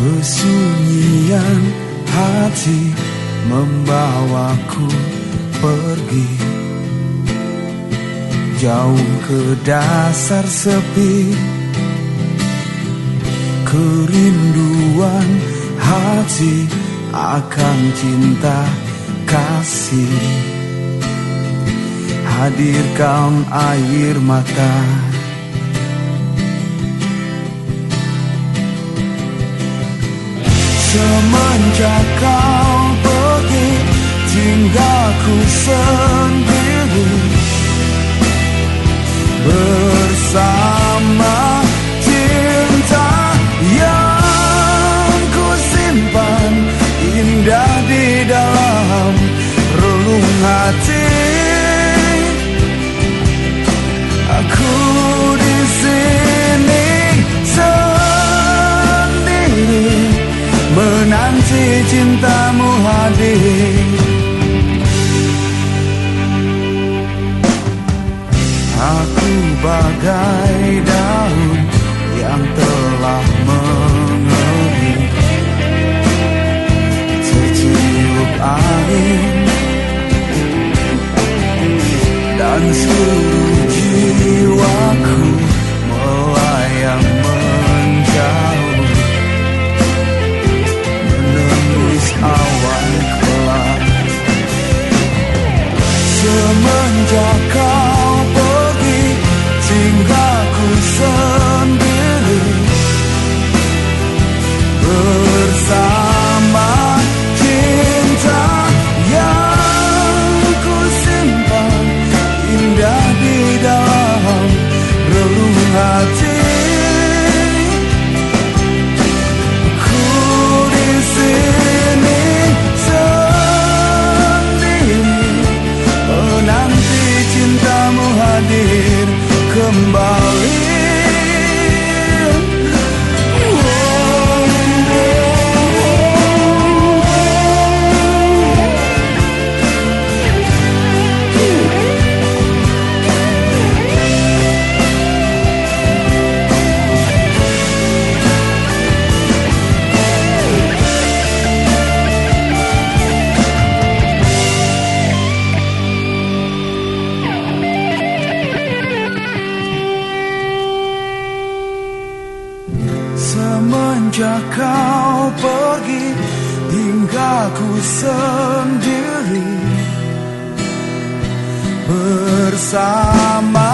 Kesunyian hati membawaku pergi. Jauh ke dasar sepi. Kerinduan hati akan cinta kasih. Hadirkan air mata Semenjak kau pergi Tinggalku sendiri. Bersama cinta yang ku simpan Indah di dalam relung hati menanti cintamu hadir. Aku bagai daun yang telah mengering Tertiup angin Dan seluruh jiwaku melayang Semenjak kembali. Semenjak kau pergi Tinggalku sendiri. Bersama